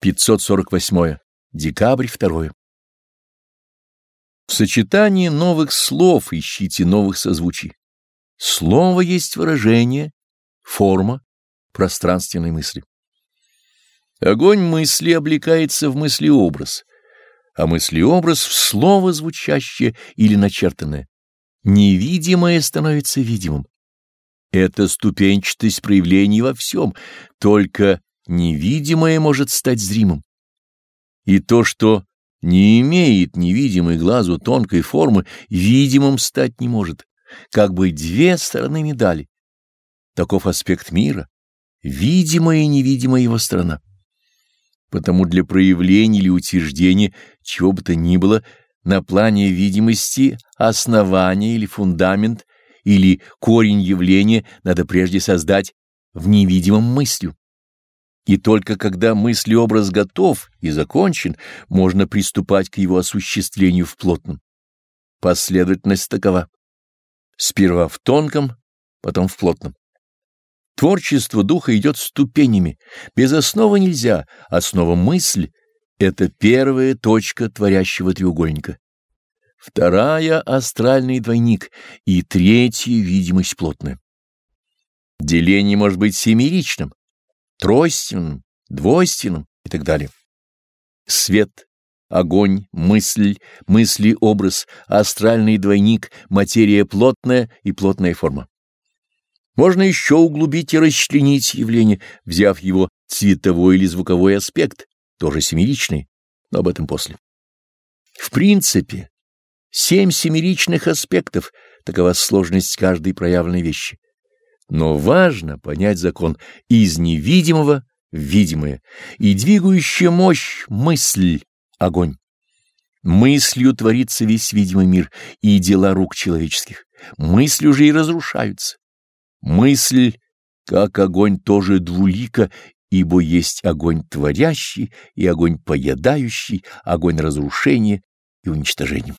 548. Декабрь 2. В сочетании новых слов ищите новых созвучий. Слово есть выражение, форма пространственной мысли. Огонь мысли облекается в мыслеобраз, а мыслеобраз в слово звучащее или начертанное. Невидимое становится видимым. Это ступенчатость проявлений во всем, только невидимое может стать зримым. И то, что не имеет невидимой глазу тонкой формы, видимым стать не может, как бы две стороны медали. Таков аспект мира, видимая и невидимая его сторона. Потому для проявления или утверждения чего бы то ни было на плане видимости основание или фундамент или корень явления надо прежде создать в невидимом мыслью. И только когда мыслеобраз готов и закончен, можно приступать к его осуществлению в плотном. Последовательность такова. Сперва в тонком, потом в плотном. Творчество духа идет ступенями. Без основы нельзя. Основа мысль — это первая точка творящего треугольника. Вторая — астральный двойник. И третья — видимость плотная. Деление может быть семеричным, тройственным, двойственным и так далее. Свет, огонь, мысль, мысли-образ, астральный двойник, материя плотная и плотная форма. Можно еще углубить и расчленить явление, взяв его цветовой или звуковой аспект, тоже семеричный, но об этом после. В принципе, семь семеричных аспектов — такова сложность каждой проявленной вещи. Но важно понять закон из невидимого в видимое и двигающая мощь мысль — огонь. Мыслью творится весь видимый мир и дела рук человеческих. Мыслью же и разрушаются. Мысль, как огонь, тоже двулика, ибо есть огонь творящий и огонь поедающий, огонь разрушения и уничтожения.